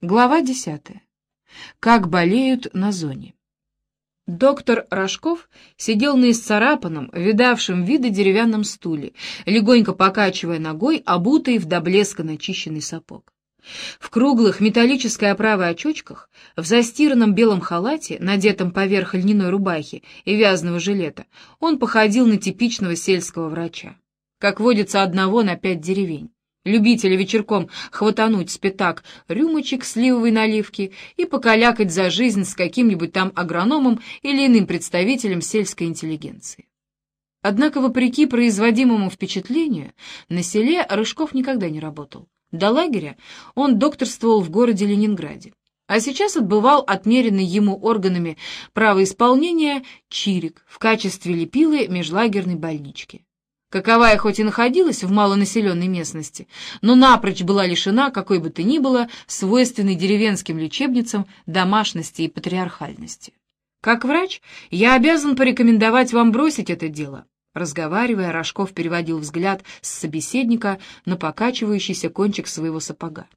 Глава 10. Как болеют на зоне. Доктор Рожков сидел на исцарапанном, видавшем виды деревянном стуле, легонько покачивая ногой, обутый в до блеска начищенный сапог. В круглых металлической оправой очочках, в застиранном белом халате, надетом поверх льняной рубахи и вязаного жилета, он походил на типичного сельского врача, как водится одного на пять деревень любителя вечерком хватануть с пятак рюмочек сливовой наливки и покалякать за жизнь с каким-нибудь там агрономом или иным представителем сельской интеллигенции. Однако, вопреки производимому впечатлению, на селе Рыжков никогда не работал. До лагеря он докторствовал в городе Ленинграде, а сейчас отбывал отмеренный ему органами правоисполнения чирик в качестве лепилы межлагерной больнички каковая хоть и находилась в малонаселенной местности, но напрочь была лишена какой бы то ни было свойственной деревенским лечебницам домашности и патриархальности. Как врач, я обязан порекомендовать вам бросить это дело. Разговаривая, Рожков переводил взгляд с собеседника на покачивающийся кончик своего сапога.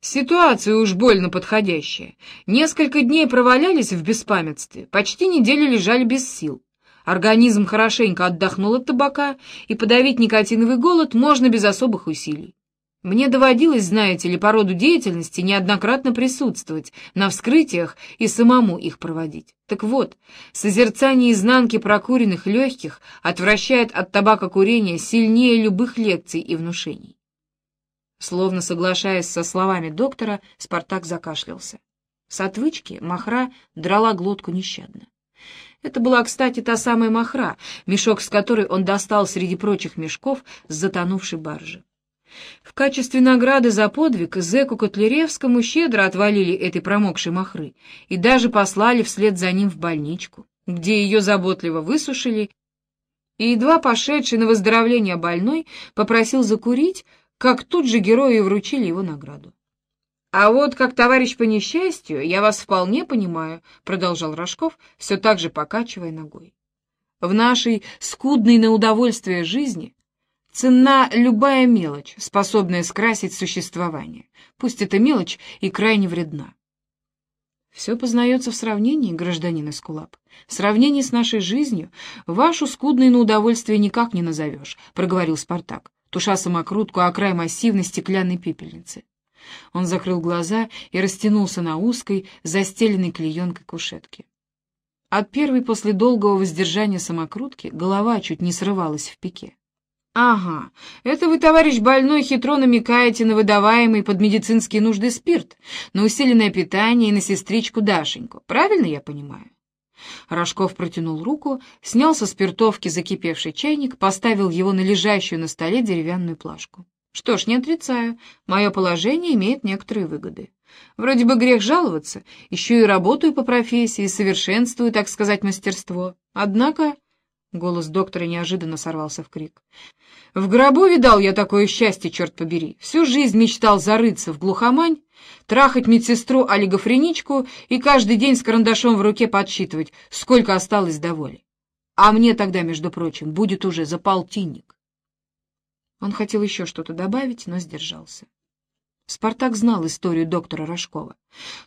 Ситуация уж больно подходящая. Несколько дней провалялись в беспамятстве, почти неделю лежали без сил. Организм хорошенько отдохнул от табака, и подавить никотиновый голод можно без особых усилий. Мне доводилось, знаете ли, по роду деятельности неоднократно присутствовать на вскрытиях и самому их проводить. Так вот, созерцание изнанки прокуренных легких отвращает от табакокурения сильнее любых лекций и внушений. Словно соглашаясь со словами доктора, Спартак закашлялся. С отвычки махра драла глотку нещадно. Это была, кстати, та самая махра, мешок с которой он достал среди прочих мешков с затонувшей баржи. В качестве награды за подвиг зэку Котляревскому щедро отвалили этой промокшей махры и даже послали вслед за ним в больничку, где ее заботливо высушили, и едва пошедший на выздоровление больной попросил закурить, как тут же герою вручили его награду. «А вот как товарищ по несчастью, я вас вполне понимаю», — продолжал Рожков, все так же покачивая ногой. «В нашей скудной на удовольствие жизни ценна любая мелочь, способная скрасить существование, пусть эта мелочь и крайне вредна». «Все познается в сравнении, гражданин Эскулап. В сравнении с нашей жизнью вашу скудной на удовольствие никак не назовешь», — проговорил Спартак, туша самокрутку о край массивной стеклянной пепельницы. Он закрыл глаза и растянулся на узкой, застеленной клеенкой кушетке. От первой после долгого воздержания самокрутки голова чуть не срывалась в пике. «Ага, это вы, товарищ больной, хитро намекаете на выдаваемый под медицинские нужды спирт, на усиленное питание и на сестричку Дашеньку. Правильно я понимаю?» Рожков протянул руку, снял со спиртовки закипевший чайник, поставил его на лежащую на столе деревянную плашку. Что ж, не отрицаю, мое положение имеет некоторые выгоды. Вроде бы грех жаловаться, еще и работаю по профессии, совершенствую, так сказать, мастерство. Однако... Голос доктора неожиданно сорвался в крик. «В гробу видал я такое счастье, черт побери. Всю жизнь мечтал зарыться в глухомань, трахать медсестру-олигофреничку и каждый день с карандашом в руке подсчитывать, сколько осталось до. А мне тогда, между прочим, будет уже за полтинник. Он хотел еще что-то добавить, но сдержался. Спартак знал историю доктора Рожкова.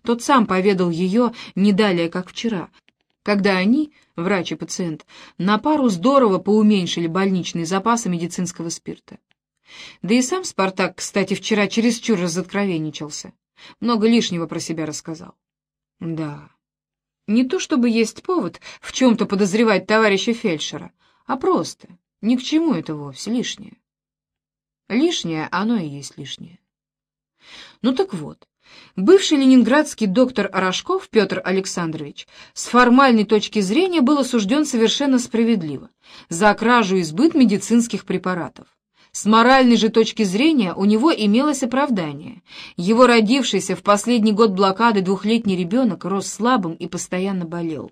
Тот сам поведал ее не далее, как вчера, когда они, врач и пациент, на пару здорово поуменьшили больничные запасы медицинского спирта. Да и сам Спартак, кстати, вчера чересчур разоткровенничался. Много лишнего про себя рассказал. Да, не то чтобы есть повод в чем-то подозревать товарища фельдшера, а просто ни к чему это вовсе лишнее. Лишнее оно и есть лишнее. Ну так вот, бывший ленинградский доктор Рожков Петр Александрович с формальной точки зрения был осужден совершенно справедливо за кражу и сбыт медицинских препаратов. С моральной же точки зрения у него имелось оправдание. Его родившийся в последний год блокады двухлетний ребенок рос слабым и постоянно болел.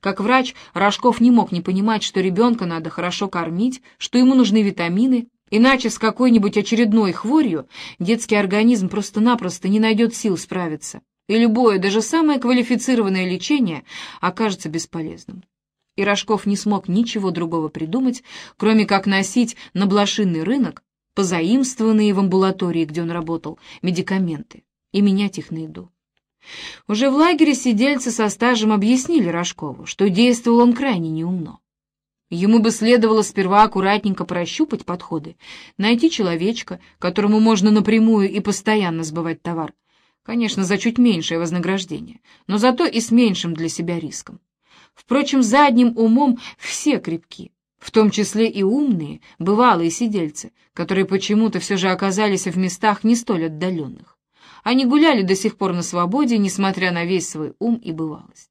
Как врач, Рожков не мог не понимать, что ребенка надо хорошо кормить, что ему нужны витамины, Иначе с какой-нибудь очередной хворью детский организм просто-напросто не найдет сил справиться, и любое, даже самое квалифицированное лечение окажется бесполезным. И Рожков не смог ничего другого придумать, кроме как носить на блошиный рынок, позаимствованные в амбулатории, где он работал, медикаменты. и менять их на еду. Уже в лагере сидельцы со стажем объяснили Рожкову, что действовал он крайне неумно. Ему бы следовало сперва аккуратненько прощупать подходы, найти человечка, которому можно напрямую и постоянно сбывать товар, конечно, за чуть меньшее вознаграждение, но зато и с меньшим для себя риском. Впрочем, задним умом все крепки, в том числе и умные, бывалые сидельцы, которые почему-то все же оказались в местах не столь отдаленных. Они гуляли до сих пор на свободе, несмотря на весь свой ум и бывалость.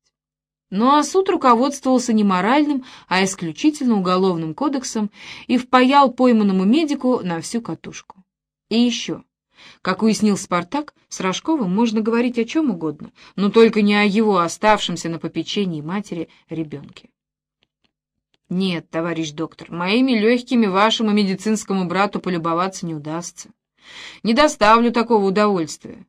А суд руководствовался не моральным, а исключительно уголовным кодексом и впаял пойманному медику на всю катушку. И еще. Как уяснил Спартак, с Рожковым можно говорить о чем угодно, но только не о его оставшемся на попечении матери ребенке. Нет, товарищ доктор, моими легкими вашему медицинскому брату полюбоваться не удастся. Не доставлю такого удовольствия.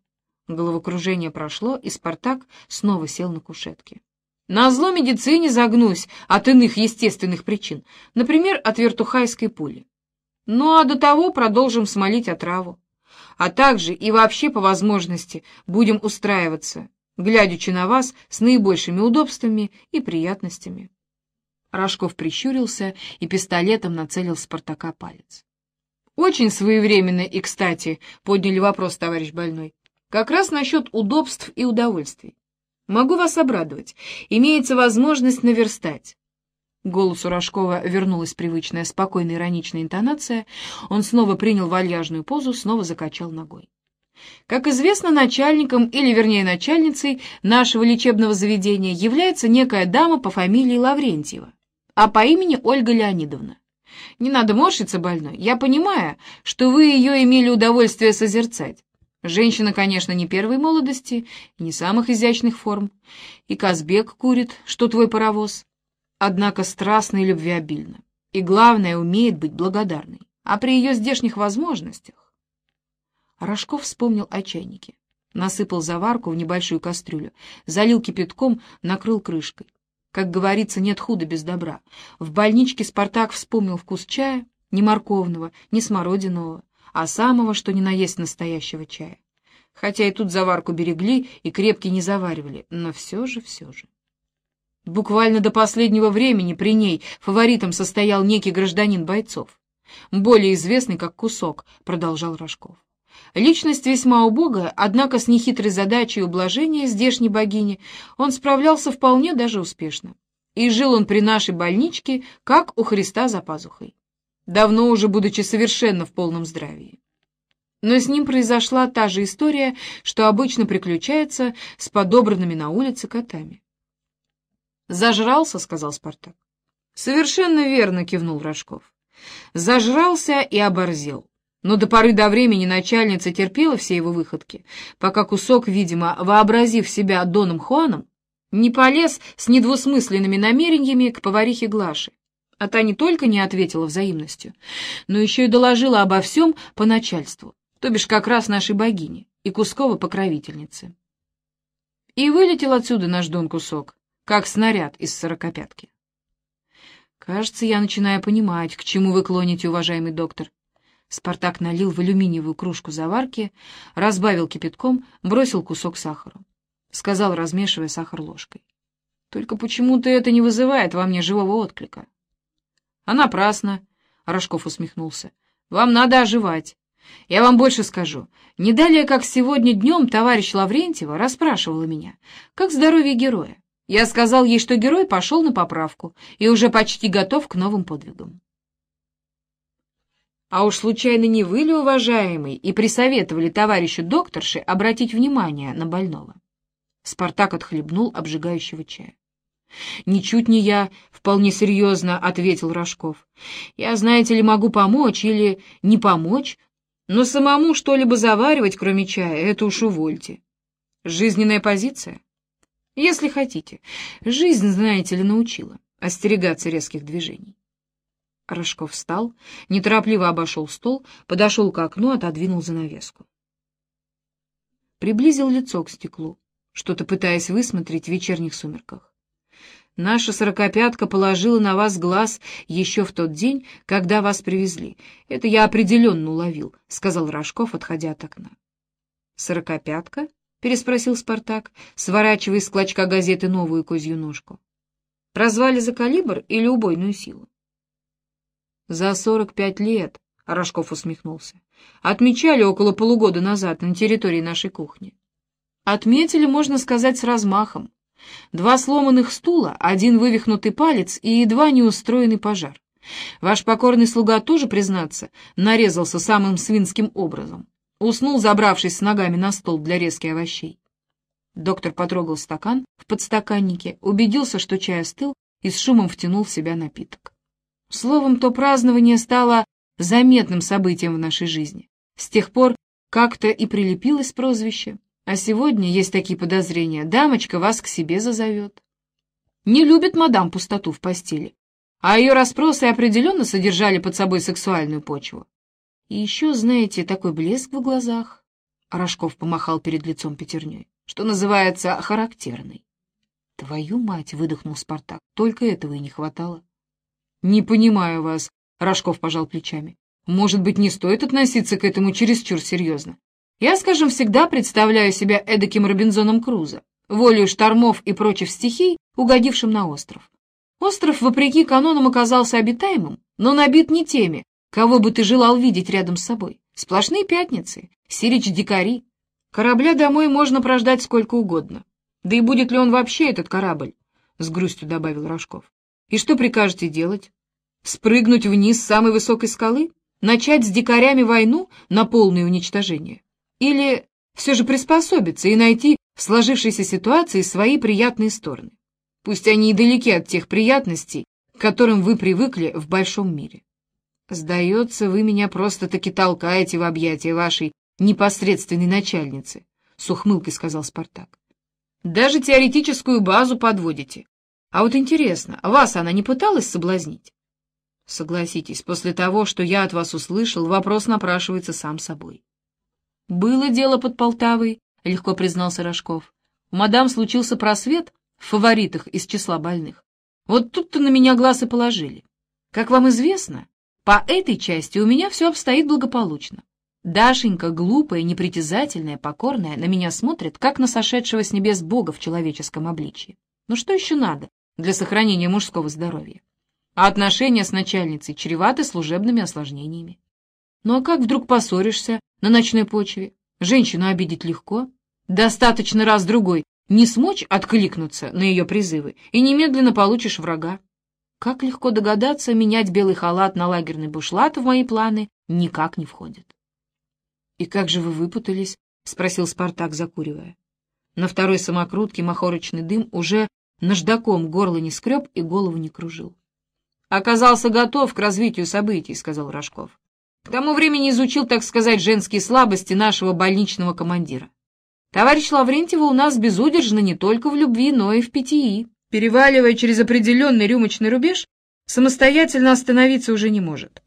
Головокружение прошло, и Спартак снова сел на кушетке. На зло медицине загнусь от иных естественных причин, например, от вертухайской пули. Ну а до того продолжим смолить отраву. А также и вообще по возможности будем устраиваться, глядячи на вас с наибольшими удобствами и приятностями. Рожков прищурился и пистолетом нацелил Спартака палец. «Очень своевременно и кстати», — подняли вопрос, товарищ больной. «Как раз насчет удобств и удовольствий. Могу вас обрадовать. Имеется возможность наверстать». Голосу Рожкова вернулась привычная спокойная ироничная интонация. Он снова принял вальяжную позу, снова закачал ногой. Как известно, начальником, или вернее начальницей нашего лечебного заведения является некая дама по фамилии Лаврентьева а по имени Ольга Леонидовна. Не надо морщиться, больной. Я понимаю, что вы ее имели удовольствие созерцать. Женщина, конечно, не первой молодости, не самых изящных форм. И Казбек курит, что твой паровоз. Однако страстно и любвеобильно. И главное, умеет быть благодарной. А при ее здешних возможностях... Рожков вспомнил о чайнике. Насыпал заварку в небольшую кастрюлю, залил кипятком, накрыл крышкой. Как говорится, нет худа без добра. В больничке Спартак вспомнил вкус чая, не морковного, не смородинового, а самого, что ни на есть настоящего чая. Хотя и тут заварку берегли и крепкий не заваривали, но все же, все же. Буквально до последнего времени при ней фаворитом состоял некий гражданин бойцов, более известный как Кусок, продолжал Рожков. Личность весьма убогая, однако с нехитрой задачей ублажения здешней богини он справлялся вполне даже успешно. И жил он при нашей больничке, как у Христа за пазухой, давно уже будучи совершенно в полном здравии. Но с ним произошла та же история, что обычно приключается с подобранными на улице котами. «Зажрался», — сказал Спартак. «Совершенно верно», — кивнул Рожков. «Зажрался и оборзел. Но до поры до времени начальница терпела все его выходки, пока кусок, видимо, вообразив себя Доном Хуаном, не полез с недвусмысленными намерениями к поварихе Глаше. А та не только не ответила взаимностью, но еще и доложила обо всем по начальству, то бишь как раз нашей богине и Кускова покровительнице. И вылетел отсюда наш Дон Кусок, как снаряд из сорокопятки. Кажется, я начинаю понимать, к чему вы клоните, уважаемый доктор, Спартак налил в алюминиевую кружку заварки, разбавил кипятком, бросил кусок сахара. Сказал, размешивая сахар ложкой. Только почему-то это не вызывает во мне живого отклика. — А напрасно, — Рожков усмехнулся. — Вам надо оживать. Я вам больше скажу. Не далее, как сегодня днем товарищ Лаврентьева расспрашивала меня, как здоровье героя. Я сказал ей, что герой пошел на поправку и уже почти готов к новым подвигам. А уж случайно не вы ли, уважаемый, и присоветовали товарищу докторше обратить внимание на больного? Спартак отхлебнул обжигающего чая. «Ничуть не я», — вполне серьезно ответил Рожков. «Я, знаете ли, могу помочь или не помочь, но самому что-либо заваривать, кроме чая, это уж увольте. Жизненная позиция? Если хотите. Жизнь, знаете ли, научила остерегаться резких движений. Рожков встал, неторопливо обошел стол, подошел к окну, отодвинул занавеску. Приблизил лицо к стеклу, что-то пытаясь высмотреть в вечерних сумерках. Наша сорокопятка положила на вас глаз еще в тот день, когда вас привезли. Это я определенно уловил, — сказал Рожков, отходя от окна. «Сорокопятка?» — переспросил Спартак, сворачивая из клочка газеты новую козью ножку. «Прозвали за калибр или убойную силу?» «За сорок пять лет», — Рожков усмехнулся. «Отмечали около полугода назад на территории нашей кухни. Отметили, можно сказать, с размахом. Два сломанных стула, один вывихнутый палец и едва не устроенный пожар. Ваш покорный слуга тоже, признаться, нарезался самым свинским образом. Уснул, забравшись с ногами на стол для резки овощей. Доктор потрогал стакан в подстаканнике, убедился, что чай остыл, и с шумом втянул в себя напиток. Словом, то празднование стало заметным событием в нашей жизни. С тех пор как-то и прилепилось прозвище. А сегодня, есть такие подозрения, дамочка вас к себе зазовет. Не любит мадам пустоту в постели, а ее расспросы определенно содержали под собой сексуальную почву. И еще, знаете, такой блеск в глазах. Рожков помахал перед лицом пятерней, что называется характерный. Твою мать, выдохнул Спартак, только этого и не хватало. Не понимаю вас, Рожков пожал плечами. Может быть, не стоит относиться к этому чересчур серьезно. Я, скажем, всегда представляю себя эдаким Робинзоном Крузо, волею штормов и прочих стихий, угодившим на остров. Остров, вопреки канонам, оказался обитаемым, но набит не теми, кого бы ты желал видеть рядом с собой. Сплошные пятницы, сирич-дикари. Корабля домой можно прождать сколько угодно. Да и будет ли он вообще, этот корабль? — с грустью добавил Рожков. И что прикажете делать? Спрыгнуть вниз с самой высокой скалы? Начать с дикарями войну на полное уничтожение? Или все же приспособиться и найти в сложившейся ситуации свои приятные стороны? Пусть они и далеки от тех приятностей, к которым вы привыкли в большом мире. Сдается, вы меня просто-таки толкаете в объятия вашей непосредственной начальницы, — с ухмылкой сказал Спартак. Даже теоретическую базу подводите. А вот интересно, вас она не пыталась соблазнить? Согласитесь, после того, что я от вас услышал, вопрос напрашивается сам собой. «Было дело под Полтавой», — легко признался Рожков. «У мадам случился просвет в фаворитах из числа больных. Вот тут-то на меня глаз и положили. Как вам известно, по этой части у меня все обстоит благополучно. Дашенька, глупая, непритязательная, покорная, на меня смотрит, как на сошедшего с небес Бога в человеческом обличии. Ну что еще надо для сохранения мужского здоровья? А отношения с начальницей чреваты служебными осложнениями. Ну а как вдруг поссоришься на ночной почве? Женщину обидеть легко. Достаточно раз-другой не смочь откликнуться на ее призывы, и немедленно получишь врага. Как легко догадаться, менять белый халат на лагерный бушлат в мои планы никак не входит. — И как же вы выпутались? — спросил Спартак, закуривая. На второй самокрутке махорочный дым уже наждаком горло не скреб и голову не кружил. — Оказался готов к развитию событий, — сказал Рожков. К тому времени изучил, так сказать, женские слабости нашего больничного командира. Товарищ Лаврентьева у нас безудержно не только в любви, но и в питьи. Переваливая через определенный рюмочный рубеж, самостоятельно остановиться уже не может.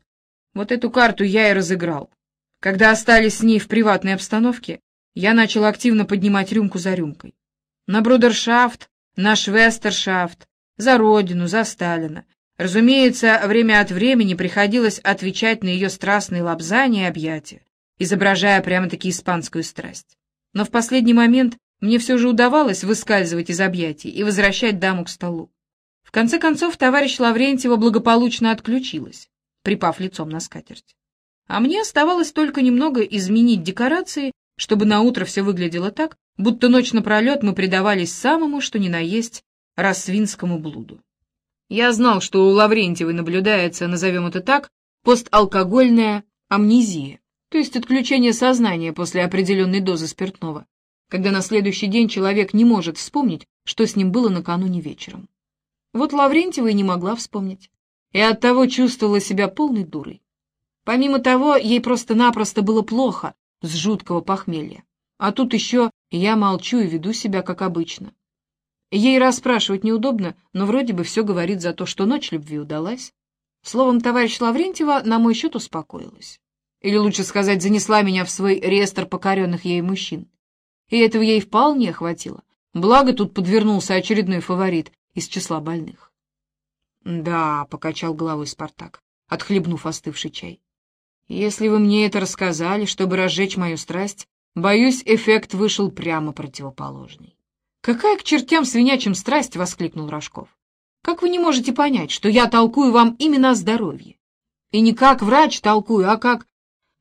Вот эту карту я и разыграл. Когда остались с ней в приватной обстановке, я начал активно поднимать рюмку за рюмкой. На брудершафт, на швестершафт, за родину, за Сталина, Разумеется, время от времени приходилось отвечать на ее страстные лобзания и объятия, изображая прямо-таки испанскую страсть. Но в последний момент мне все же удавалось выскальзывать из объятий и возвращать даму к столу. В конце концов, товарищ Лаврентьева благополучно отключилась, припав лицом на скатерть. А мне оставалось только немного изменить декорации, чтобы на утро все выглядело так, будто ночь напролет мы предавались самому, что ни на есть, рассвинскому блуду. Я знал, что у Лаврентьевой наблюдается, назовем это так, посталкогольная амнезия, то есть отключение сознания после определенной дозы спиртного, когда на следующий день человек не может вспомнить, что с ним было накануне вечером. Вот Лаврентьева и не могла вспомнить, и оттого чувствовала себя полной дурой. Помимо того, ей просто-напросто было плохо с жуткого похмелья. А тут еще я молчу и веду себя как обычно. Ей расспрашивать неудобно, но вроде бы все говорит за то, что ночь любви удалась. Словом, товарищ Лаврентьева на мой счет успокоилась. Или лучше сказать, занесла меня в свой реестр покоренных ей мужчин. И этого ей вполне хватило. Благо тут подвернулся очередной фаворит из числа больных. «Да», — покачал головой Спартак, отхлебнув остывший чай. «Если вы мне это рассказали, чтобы разжечь мою страсть, Боюсь, эффект вышел прямо противоположный. «Какая к чертям свинячим страсть!» — воскликнул Рожков. «Как вы не можете понять, что я толкую вам именно о здоровье? И не как врач толкую, а как...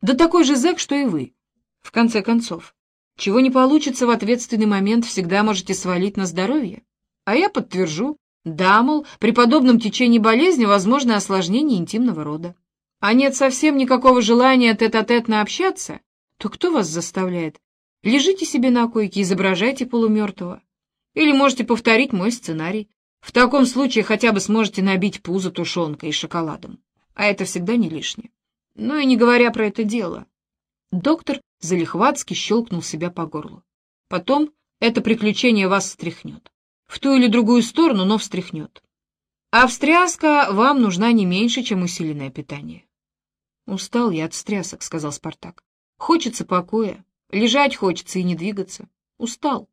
Да такой же зэк, что и вы. В конце концов, чего не получится в ответственный момент, всегда можете свалить на здоровье. А я подтвержу, да, мол, при подобном течении болезни возможно осложнение интимного рода. А нет совсем никакого желания тет-а-тетно общаться, то кто вас заставляет? Лежите себе на койке, изображайте полумертвого. Или можете повторить мой сценарий. В таком случае хотя бы сможете набить пузо тушенкой и шоколадом. А это всегда не лишнее. Ну и не говоря про это дело. Доктор залихватски щелкнул себя по горлу. Потом это приключение вас встряхнет. В ту или другую сторону, но встряхнет. А встряска вам нужна не меньше, чем усиленное питание. «Устал я от стрясок», — сказал Спартак. «Хочется покоя. Лежать хочется и не двигаться. Устал».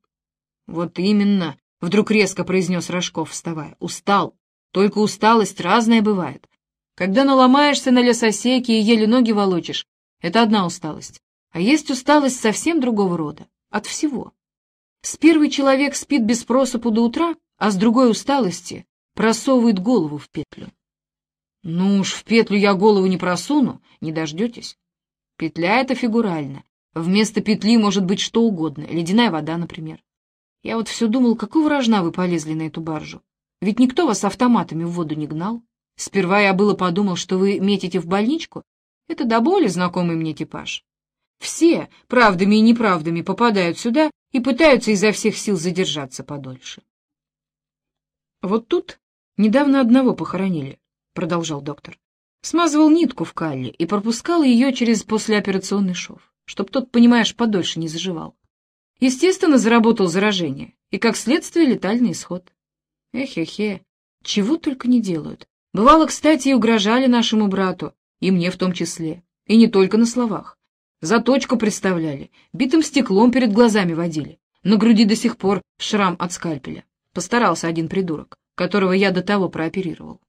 «Вот именно», — вдруг резко произнес Рожков, вставая. «Устал. Только усталость разная бывает. Когда наломаешься на лесосеке и еле ноги волочишь, это одна усталость. А есть усталость совсем другого рода, от всего. С первый человек спит без просыпу до утра, а с другой усталости просовывает голову в петлю. Ну уж в петлю я голову не просуну, не дождетесь. Петля — это фигурально. Вместо петли может быть что угодно, ледяная вода, например. Я вот все думал, какого рожна вы полезли на эту баржу? Ведь никто вас автоматами в воду не гнал. Сперва я было подумал, что вы метите в больничку. Это до боли знакомый мне типаж. Все, правдами и неправдами, попадают сюда и пытаются изо всех сил задержаться подольше. «Вот тут недавно одного похоронили», — продолжал доктор. Смазывал нитку в калле и пропускал ее через послеоперационный шов, чтоб тот, понимаешь, подольше не заживал. Естественно, заработал заражение и, как следствие, летальный исход. Эхе-хе, чего только не делают. Бывало, кстати, и угрожали нашему брату, и мне в том числе, и не только на словах. Заточку представляли, битым стеклом перед глазами водили. На груди до сих пор шрам от скальпеля. Постарался один придурок, которого я до того прооперировал.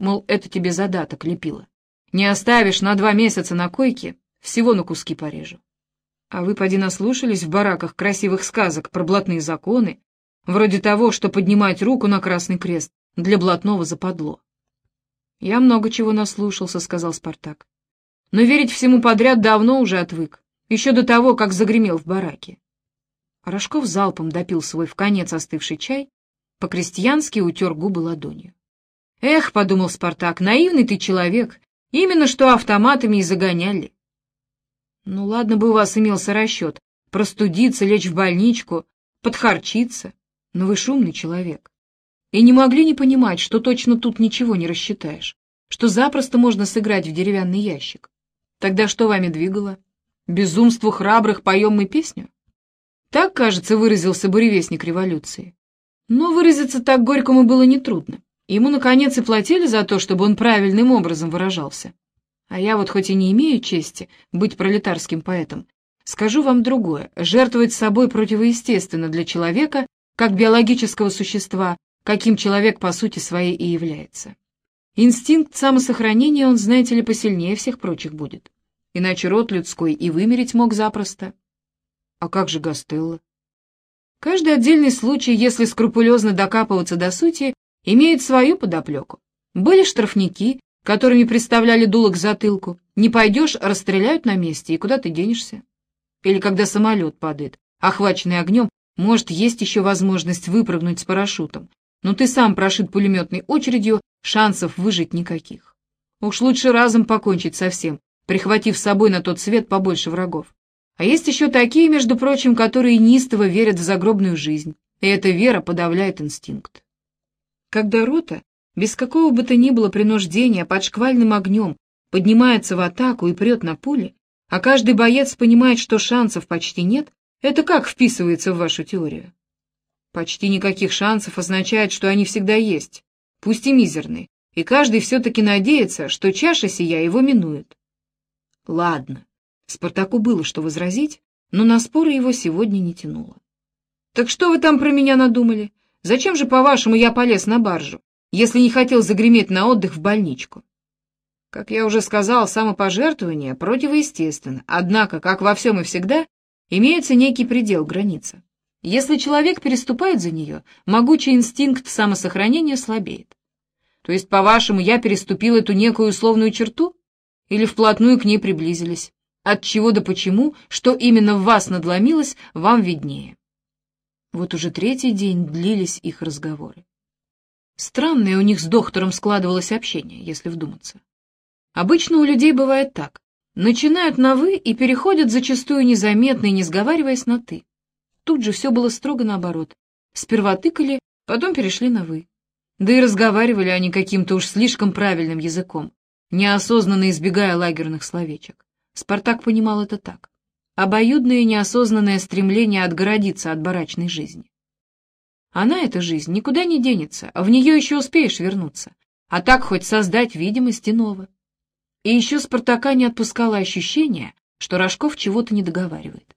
Мол, это тебе задаток лепило. Не оставишь на два месяца на койке, всего на куски порежу. А вы, поди, наслушались в бараках красивых сказок про блатные законы, вроде того, что поднимать руку на Красный Крест для блатного западло. «Я много чего наслушался», — сказал Спартак но верить всему подряд давно уже отвык, еще до того, как загремел в бараке. Рожков залпом допил свой в конец остывший чай, по-крестьянски утер губы ладонью. «Эх», — подумал Спартак, — «наивный ты человек, именно что автоматами и загоняли». «Ну ладно бы у вас имелся расчет, простудиться, лечь в больничку, подхарчиться, но вы шумный человек. И не могли не понимать, что точно тут ничего не рассчитаешь, что запросто можно сыграть в деревянный ящик. Тогда что вами двигало? Безумству храбрых поем мы песню? Так, кажется, выразился буревестник революции. Но выразиться так горькому было нетрудно. Ему, наконец, и платили за то, чтобы он правильным образом выражался. А я вот хоть и не имею чести быть пролетарским поэтом, скажу вам другое. Жертвовать собой противоестественно для человека, как биологического существа, каким человек по сути своей и является. Инстинкт самосохранения он, знаете ли, посильнее всех прочих будет. Иначе род людской и вымереть мог запросто. А как же Гастелло? Каждый отдельный случай, если скрупулезно докапываться до сути, имеет свою подоплеку. Были штрафники, которыми представляли дуло к затылку. Не пойдешь, расстреляют на месте, и куда ты денешься? Или когда самолет падает, охваченный огнем, может, есть еще возможность выпрыгнуть с парашютом, но ты сам прошит пулеметной очередью, шансов выжить никаких. Уж лучше разом покончить со всем, прихватив с собой на тот свет побольше врагов. А есть еще такие, между прочим, которые неистово верят в загробную жизнь, и эта вера подавляет инстинкт. Когда рота, без какого бы то ни было принуждения, под шквальным огнем, поднимается в атаку и прет на пули, а каждый боец понимает, что шансов почти нет, это как вписывается в вашу теорию? Почти никаких шансов означает, что они всегда есть, пусть и мизерные, и каждый все-таки надеется, что чаша сия его минует. Ладно, Спартаку было что возразить, но на споры его сегодня не тянуло. «Так что вы там про меня надумали? Зачем же, по-вашему, я полез на баржу, если не хотел загреметь на отдых в больничку?» Как я уже сказал, самопожертвование противоестественно, однако, как во всем и всегда, Имеется некий предел, граница. Если человек переступает за нее, могучий инстинкт самосохранения слабеет. То есть, по-вашему, я переступил эту некую условную черту? Или вплотную к ней приблизились? От чего да почему, что именно в вас надломилось, вам виднее. Вот уже третий день длились их разговоры. Странное у них с доктором складывалось общение, если вдуматься. Обычно у людей бывает так. Начинают на «вы» и переходят зачастую незаметно и не сговариваясь на «ты». Тут же все было строго наоборот. Сперва тыкали, потом перешли на «вы». Да и разговаривали они каким-то уж слишком правильным языком, неосознанно избегая лагерных словечек. Спартак понимал это так. Обоюдное неосознанное стремление отгородиться от барачной жизни. Она, эта жизнь, никуда не денется, а в нее еще успеешь вернуться. А так хоть создать видимость иного. И еще Спартака не отпускало ощущение, что Рожков чего-то не договаривает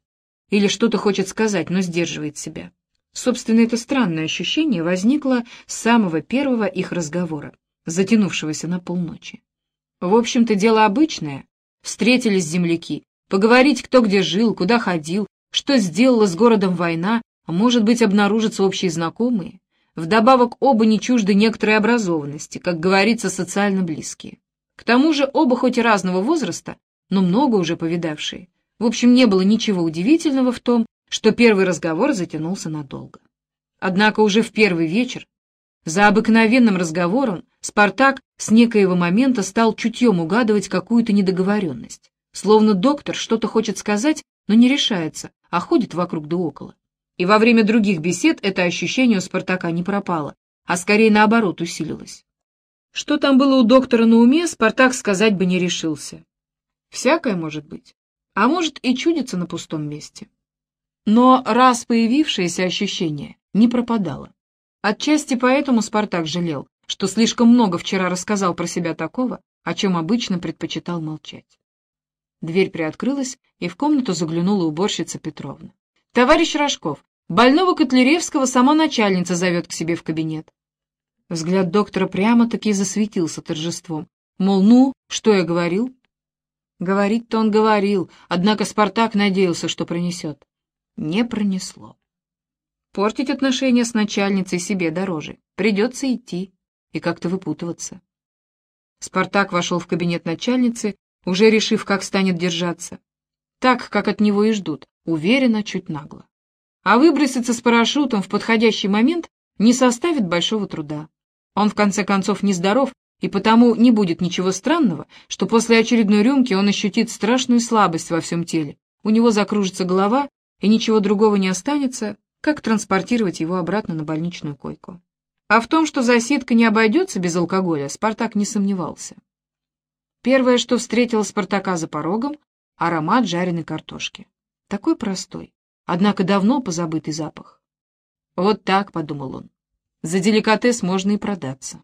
или что-то хочет сказать, но сдерживает себя. Собственно, это странное ощущение возникло с самого первого их разговора, затянувшегося на полночи. В общем-то, дело обычное. Встретились земляки, поговорить, кто где жил, куда ходил, что сделала с городом война, может быть, обнаружатся общие знакомые. Вдобавок, оба не чужды некоторой образованности, как говорится, социально близкие. К тому же оба хоть и разного возраста, но много уже повидавшие, в общем, не было ничего удивительного в том, что первый разговор затянулся надолго. Однако уже в первый вечер, за обыкновенным разговором, Спартак с некоего момента стал чутьем угадывать какую-то недоговоренность. Словно доктор что-то хочет сказать, но не решается, а ходит вокруг да около. И во время других бесед это ощущение у Спартака не пропало, а скорее наоборот усилилось. Что там было у доктора на уме, Спартак сказать бы не решился. Всякое может быть а может и чудится на пустом месте. Но раз появившееся ощущение не пропадало. Отчасти поэтому Спартак жалел, что слишком много вчера рассказал про себя такого, о чем обычно предпочитал молчать. Дверь приоткрылась, и в комнату заглянула уборщица Петровна. — Товарищ Рожков, больного Котляревского сама начальница зовет к себе в кабинет. Взгляд доктора прямо-таки засветился торжеством. Мол, ну, что я говорил? Говорить-то он говорил, однако Спартак надеялся, что пронесет. Не пронесло. Портить отношения с начальницей себе дороже. Придется идти и как-то выпутываться. Спартак вошел в кабинет начальницы, уже решив, как станет держаться. Так, как от него и ждут, уверенно, чуть нагло. А выброситься с парашютом в подходящий момент не составит большого труда. Он, в конце концов, нездоров и потому не будет ничего странного, что после очередной рюмки он ощутит страшную слабость во всем теле, у него закружится голова, и ничего другого не останется, как транспортировать его обратно на больничную койку. А в том, что засидка не обойдется без алкоголя, Спартак не сомневался. Первое, что встретило Спартака за порогом — аромат жареной картошки. Такой простой, однако давно позабытый запах. «Вот так», — подумал он, — «за деликатес можно и продаться».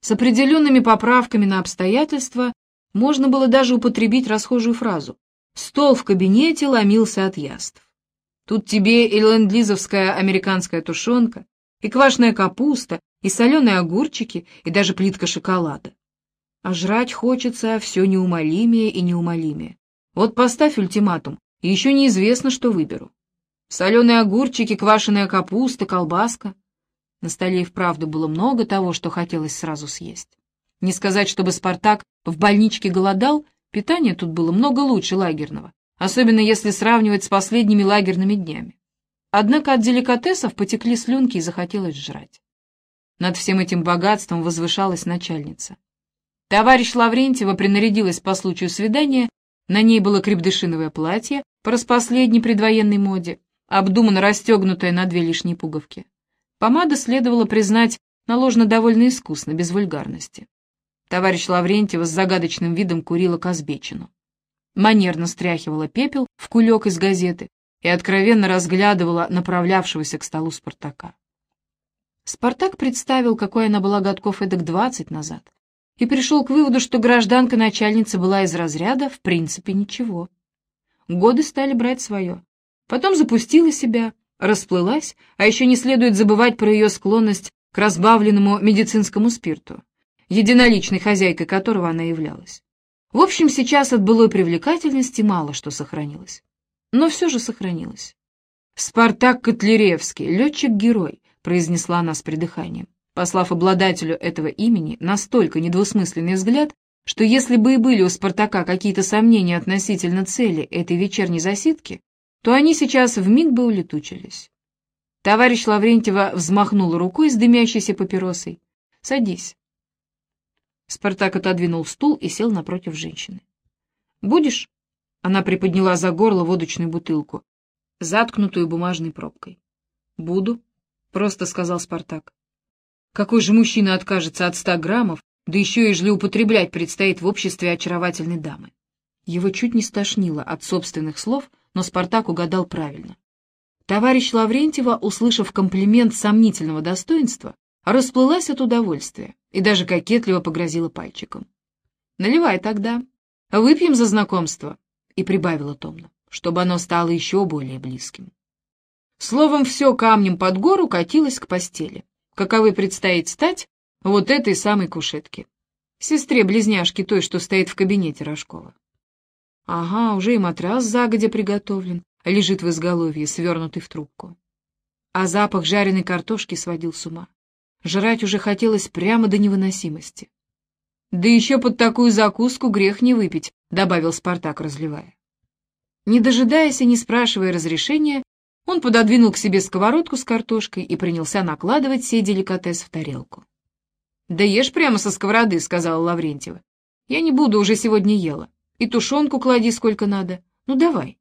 С определенными поправками на обстоятельства можно было даже употребить расхожую фразу «стол в кабинете ломился от яств». Тут тебе и ленд-лизовская американская тушенка, и квашеная капуста, и соленые огурчики, и даже плитка шоколада. А жрать хочется все неумолимее и неумолимее. Вот поставь ультиматум, и еще неизвестно, что выберу. Соленые огурчики, квашеная капуста, колбаска. На столе и вправду было много того, что хотелось сразу съесть. Не сказать, чтобы Спартак в больничке голодал, питание тут было много лучше лагерного, особенно если сравнивать с последними лагерными днями. Однако от деликатесов потекли слюнки и захотелось жрать. Над всем этим богатством возвышалась начальница. Товарищ Лаврентьева принарядилась по случаю свидания, на ней было крепдышиновое платье по распоследней предвоенной моде, обдуманно расстегнутое на две лишние пуговки. Помада, следовало признать, наложена довольно искусно, без вульгарности. Товарищ Лаврентьева с загадочным видом курила Казбечину. Манерно стряхивала пепел в кулек из газеты и откровенно разглядывала направлявшегося к столу Спартака. Спартак представил, какой она была годков эдак двадцать назад, и пришел к выводу, что гражданка-начальница была из разряда в принципе ничего. Годы стали брать свое. Потом запустила себя, расплылась, а еще не следует забывать про ее склонность к разбавленному медицинскому спирту, единоличной хозяйкой которого она являлась. В общем, сейчас от былой привлекательности мало что сохранилось. но все же сохранилась. «Спартак Котляревский, летчик-герой», — произнесла она с придыханием, послав обладателю этого имени настолько недвусмысленный взгляд, что если бы и были у Спартака какие-то сомнения относительно цели этой вечерней засидки, то они сейчас вмиг бы улетучились. Товарищ Лаврентьева взмахнул рукой с дымящейся папиросой. «Садись». Спартак отодвинул стул и сел напротив женщины. «Будешь?» Она приподняла за горло водочную бутылку, заткнутую бумажной пробкой. «Буду», — просто сказал Спартак. «Какой же мужчина откажется от ста граммов, да еще и употреблять предстоит в обществе очаровательной дамы?» Его чуть не стошнило от собственных слов, но Спартак угадал правильно. Товарищ Лаврентьева, услышав комплимент сомнительного достоинства, расплылась от удовольствия и даже кокетливо погрозила пальчиком. «Наливай тогда. Выпьем за знакомство», — и прибавила томно, чтобы оно стало еще более близким. Словом, все камнем под гору катилось к постели. Каковы предстоит стать вот этой самой кушетке. Сестре-близняшке той, что стоит в кабинете Рожкова. Ага, уже и матрас загодя приготовлен, лежит в изголовье, свернутый в трубку. А запах жареной картошки сводил с ума. Жрать уже хотелось прямо до невыносимости. «Да еще под такую закуску грех не выпить», — добавил Спартак, разливая. Не дожидаясь и не спрашивая разрешения, он пододвинул к себе сковородку с картошкой и принялся накладывать сей деликатес в тарелку. «Да ешь прямо со сковороды», — сказала Лаврентьева. «Я не буду, уже сегодня ела. И тушенку клади сколько надо. Ну, давай».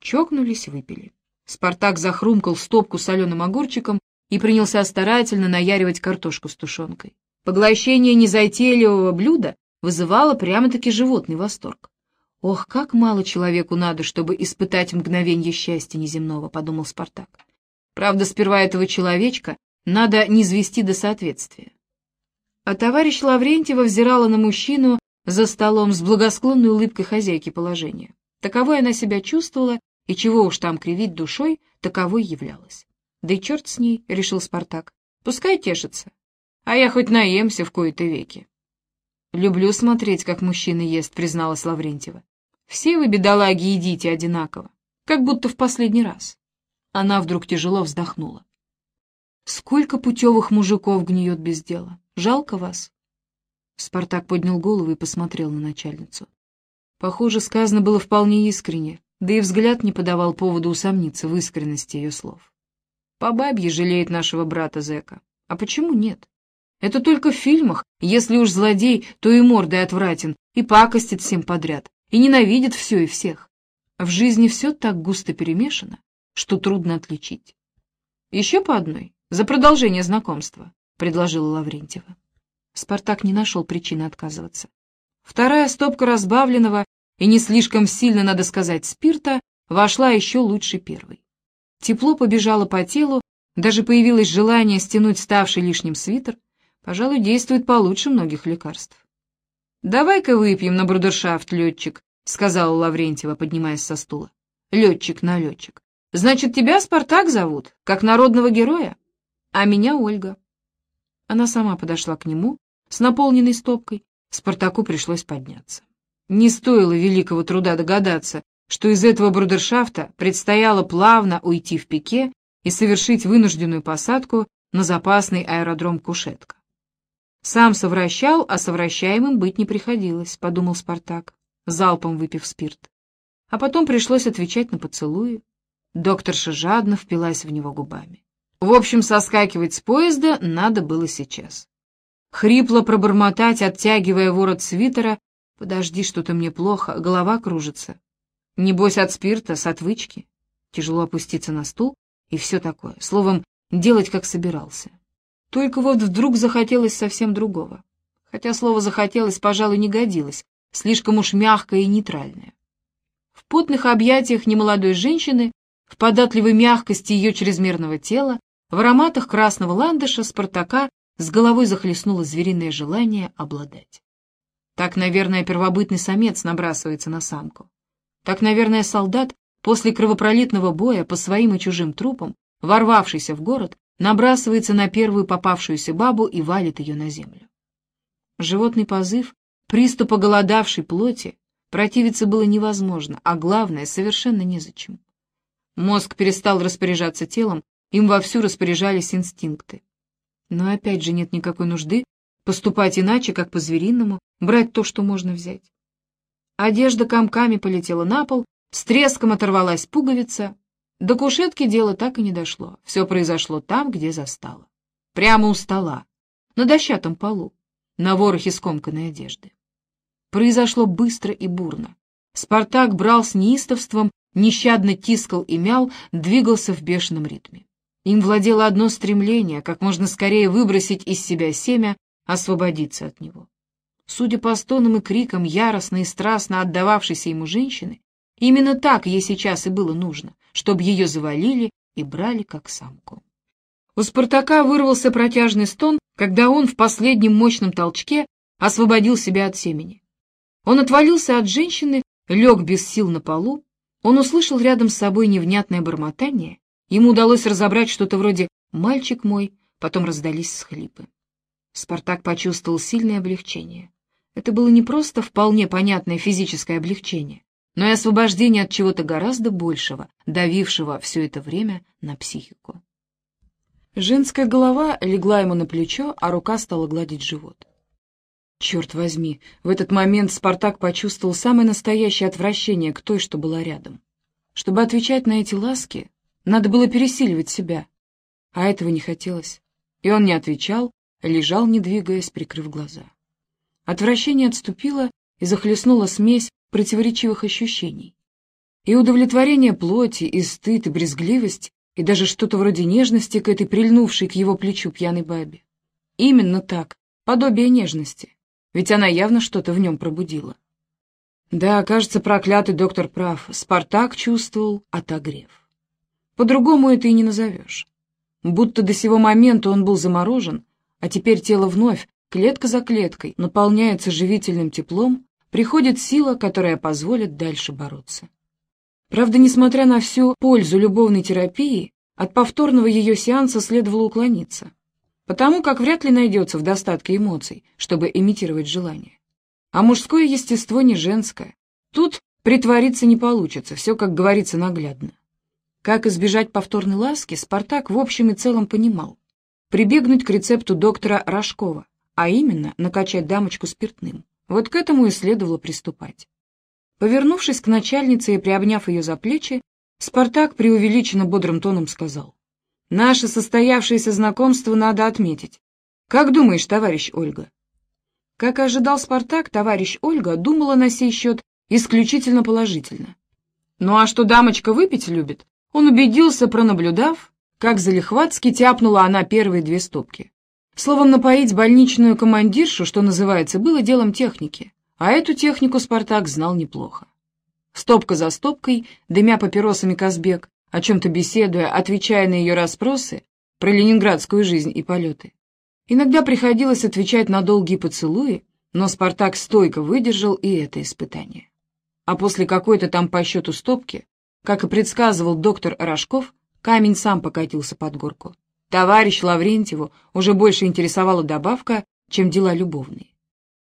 Чокнулись, выпили. Спартак захрумкал стопку соленым огурчиком и принялся старательно наяривать картошку с тушенкой. Поглощение незатейливого блюда вызывало прямо-таки животный восторг. «Ох, как мало человеку надо, чтобы испытать мгновенье счастья неземного», — подумал Спартак. «Правда, сперва этого человечка надо низвести до соответствия». А товарищ Лаврентьева взирала на мужчину за столом с благосклонной улыбкой хозяйки положения. Таковой она себя чувствовала, и чего уж там кривить душой, таковой являлась. Да и черт с ней, — решил Спартак, — пускай тешится. А я хоть наемся в кои-то веки. Люблю смотреть, как мужчина ест, призналась Лаврентьева. Все вы, бедолаги, едите одинаково, как будто в последний раз. Она вдруг тяжело вздохнула. Сколько путевых мужиков гниет без дела. Жалко вас. Спартак поднял голову и посмотрел на начальницу. Похоже, сказано было вполне искренне, да и взгляд не подавал поводу усомниться в искренности ее слов. По бабье жалеет нашего брата зэка. А почему нет? Это только в фильмах. Если уж злодей, то и мордой отвратен, и пакостит всем подряд, и ненавидит все и всех. В жизни все так густо перемешано, что трудно отличить. Еще по одной, за продолжение знакомства, — предложила Лаврентьева. Спартак не нашел причины отказываться. Вторая стопка разбавленного и не слишком сильно, надо сказать, спирта вошла еще лучше первой. Тепло побежало по телу, даже появилось желание стянуть ставший лишним свитер, пожалуй, действует получше многих лекарств. «Давай-ка выпьем на брудершафт, летчик», — сказала Лаврентьева, поднимаясь со стула. «Летчик на летчик. Значит, тебя Спартак зовут, как народного героя? А меня Ольга». Она сама подошла к нему, с наполненной стопкой, Спартаку пришлось подняться. Не стоило великого труда догадаться, что из этого брудершафта предстояло плавно уйти в пике и совершить вынужденную посадку на запасный аэродром Кушетка. Сам совращал, а совращаемым быть не приходилось, подумал Спартак, залпом выпив спирт. А потом пришлось отвечать на поцелуи. Докторша жадно впилась в него губами. В общем, соскакивать с поезда надо было сейчас хрипло пробормотать, оттягивая ворот свитера. «Подожди, что-то мне плохо, голова кружится. Небось от спирта, с отвычки». Тяжело опуститься на стул и все такое. Словом, делать, как собирался. Только вот вдруг захотелось совсем другого. Хотя слово «захотелось», пожалуй, не годилось, слишком уж мягкое и нейтральное. В потных объятиях немолодой женщины, в податливой мягкости ее чрезмерного тела, в ароматах красного ландыша, спартака с головой захлестнуло звериное желание обладать. Так, наверное, первобытный самец набрасывается на самку. Так, наверное, солдат после кровопролитного боя по своим и чужим трупам, ворвавшийся в город, набрасывается на первую попавшуюся бабу и валит ее на землю. Животный позыв, приступ оголодавшей плоти, Противиться было невозможно, а главное, совершенно незачем. Мозг перестал распоряжаться телом, им вовсю распоряжались инстинкты. Но опять же нет никакой нужды поступать иначе, как по-звериному, брать то, что можно взять. Одежда комками полетела на пол, с треском оторвалась пуговица. До кушетки дело так и не дошло. Все произошло там, где застало. Прямо у стола, на дощатом полу, на ворохе скомканной одежды. Произошло быстро и бурно. Спартак брал с неистовством, нещадно тискал и мял, двигался в бешеном ритме. Им владело одно стремление — как можно скорее выбросить из себя семя, освободиться от него. Судя по стонам и крикам яростно и страстно отдававшейся ему женщины, именно так ей сейчас и было нужно, чтобы ее завалили и брали как самку. У Спартака вырвался протяжный стон, когда он в последнем мощном толчке освободил себя от семени. Он отвалился от женщины, лег без сил на полу, он услышал рядом с собой невнятное бормотание, ему удалось разобрать что-то вроде «мальчик мой», потом раздались схлипы. Спартак почувствовал сильное облегчение. Это было не просто вполне понятное физическое облегчение, но и освобождение от чего-то гораздо большего, давившего все это время на психику. Женская голова легла ему на плечо, а рука стала гладить живот. Черт возьми, в этот момент Спартак почувствовал самое настоящее отвращение к той, что была рядом. Чтобы отвечать на эти ласки, надо было пересиливать себя, а этого не хотелось. И он не отвечал, лежал, не двигаясь, прикрыв глаза. Отвращение отступило и захлестнула смесь противоречивых ощущений. И удовлетворение плоти, и стыд, и брезгливость, и даже что-то вроде нежности к этой прильнувшей к его плечу пьяной бабе. Именно так, подобие нежности, ведь она явно что-то в нем пробудила. Да, кажется, проклятый доктор прав, Спартак чувствовал отогрев. По-другому это и не назовешь. Будто до сего момента он был заморожен, а теперь тело вновь, клетка за клеткой, наполняется живительным теплом, приходит сила, которая позволит дальше бороться. Правда, несмотря на всю пользу любовной терапии, от повторного ее сеанса следовало уклониться, потому как вряд ли найдется в достатке эмоций, чтобы имитировать желание. А мужское естество не женское. Тут притвориться не получится, все, как говорится, наглядно. Как избежать повторной ласки, Спартак в общем и целом понимал. Прибегнуть к рецепту доктора Рожкова, а именно накачать дамочку спиртным. Вот к этому и следовало приступать. Повернувшись к начальнице и приобняв ее за плечи, Спартак преувеличенно бодрым тоном сказал. «Наше состоявшееся знакомство надо отметить. Как думаешь, товарищ Ольга?» Как ожидал Спартак, товарищ Ольга думала на сей счет исключительно положительно. Ну а что дамочка выпить любит, он убедился, пронаблюдав, как залихватски тяпнула она первые две стопки. Словом, напоить больничную командиршу, что называется, было делом техники, а эту технику Спартак знал неплохо. Стопка за стопкой, дымя папиросами Казбек, о чем-то беседуя, отвечая на ее расспросы про ленинградскую жизнь и полеты. Иногда приходилось отвечать на долгие поцелуи, но Спартак стойко выдержал и это испытание. А после какой-то там по счету стопки, как и предсказывал доктор Рожков, камень сам покатился под горку. Товарищ Лаврентьеву уже больше интересовала добавка, чем дела любовные.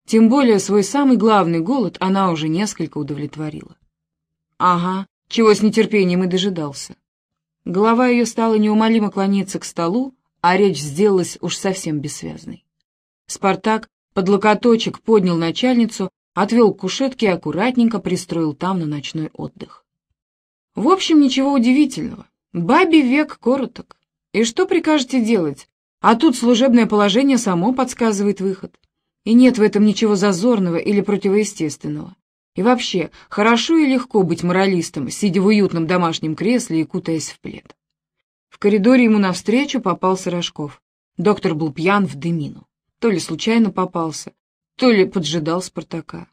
Тем более свой самый главный голод она уже несколько удовлетворила. Ага, чего с нетерпением и дожидался. Голова ее стала неумолимо клониться к столу, а речь сделалась уж совсем бессвязной. Спартак под локоточек поднял начальницу, отвел к кушетке и аккуратненько пристроил там на ночной отдых. В общем, ничего удивительного. Бабе век короток. И что прикажете делать? А тут служебное положение само подсказывает выход. И нет в этом ничего зазорного или противоестественного. И вообще, хорошо и легко быть моралистом, сидя в уютном домашнем кресле и кутаясь в плед. В коридоре ему навстречу попался Рожков. Доктор был пьян в дымину. То ли случайно попался, то ли поджидал Спартака.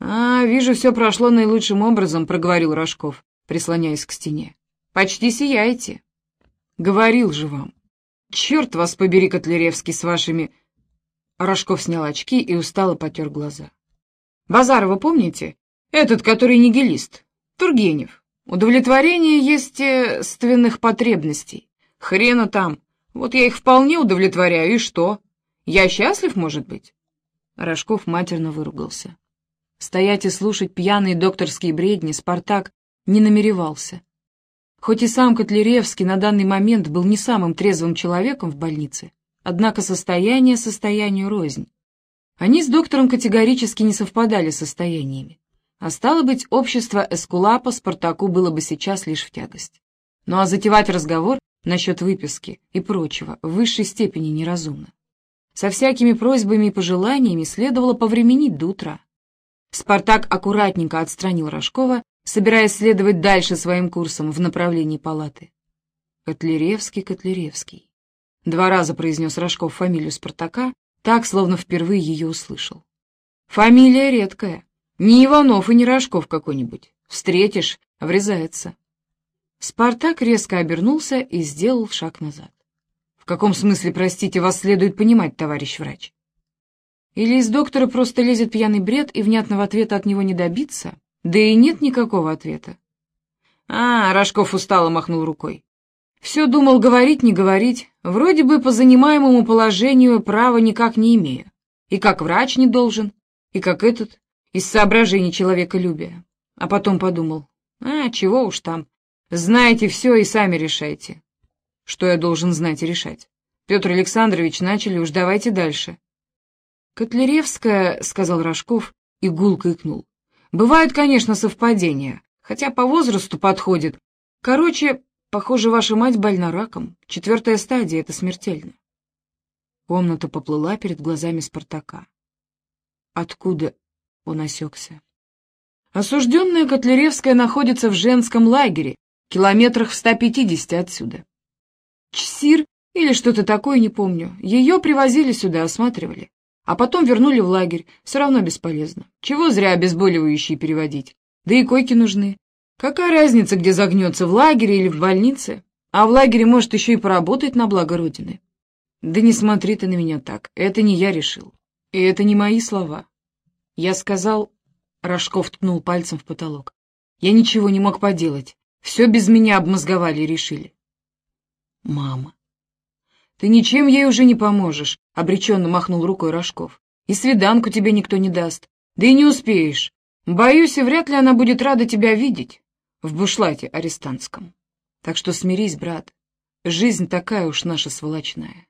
«А, вижу, все прошло наилучшим образом», — проговорил Рожков, прислоняясь к стене. «Почти сияете». Говорил же вам. Черт вас побери, Котляревский, с вашими... Рожков снял очки и устало потер глаза. Базарова помните? Этот, который нигилист. Тургенев. Удовлетворение естественных потребностей. Хрена там. Вот я их вполне удовлетворяю, и что? Я счастлив, может быть? Рожков матерно выругался. Стоять и слушать пьяные докторские бредни Спартак не намеревался. Хоть и сам Котляревский на данный момент был не самым трезвым человеком в больнице, однако состояние состоянию рознь. Они с доктором категорически не совпадали состояниями. А стало быть, общество Эскулапа Спартаку было бы сейчас лишь в тягость. Ну а затевать разговор насчет выписки и прочего в высшей степени неразумно. Со всякими просьбами и пожеланиями следовало повременить до утра. Спартак аккуратненько отстранил Рожкова, собираясь следовать дальше своим курсом в направлении палаты. «Котляревский, Котляревский», — два раза произнес Рожков фамилию Спартака, так, словно впервые ее услышал. «Фамилия редкая, не Иванов и не Рожков какой-нибудь. Встретишь, врезается». Спартак резко обернулся и сделал шаг назад. «В каком смысле, простите, вас следует понимать, товарищ врач?» Или из доктора просто лезет пьяный бред, и внятного ответа от него не добиться? Да и нет никакого ответа. А, Рожков устало махнул рукой. Все думал говорить, не говорить. Вроде бы по занимаемому положению права никак не имею. И как врач не должен, и как этот, из соображений человеколюбия. А потом подумал, а, чего уж там, знаете все и сами решайте. Что я должен знать и решать? Петр Александрович, начали уж, давайте дальше. «Котляревская», — сказал Рожков и гулко икнул. «Бывают, конечно, совпадения, хотя по возрасту подходит. Короче, похоже, ваша мать больна раком. Четвертая стадия — это смертельно». Комната поплыла перед глазами Спартака. Откуда он осекся? Осужденная Котляревская находится в женском лагере, километрах в 150 отсюда. Чсир или что-то такое, не помню. Ее привозили сюда, осматривали. А потом вернули в лагерь. Все равно бесполезно. Чего зря обезболивающие переводить? Да и койки нужны. Какая разница, где загнется, в лагере или в больнице? А в лагере может еще и поработать на благо Родины. Да не смотри ты на меня так. Это не я решил. И это не мои слова. Я сказал... Рожков ткнул пальцем в потолок. Я ничего не мог поделать. Все без меня обмозговали и решили. Мама. «Ты ничем ей уже не поможешь», — обреченно махнул рукой Рожков. «И свиданку тебе никто не даст. Да и не успеешь. Боюсь, и вряд ли она будет рада тебя видеть в бушлате арестантском. Так что смирись, брат. Жизнь такая уж наша сволочная».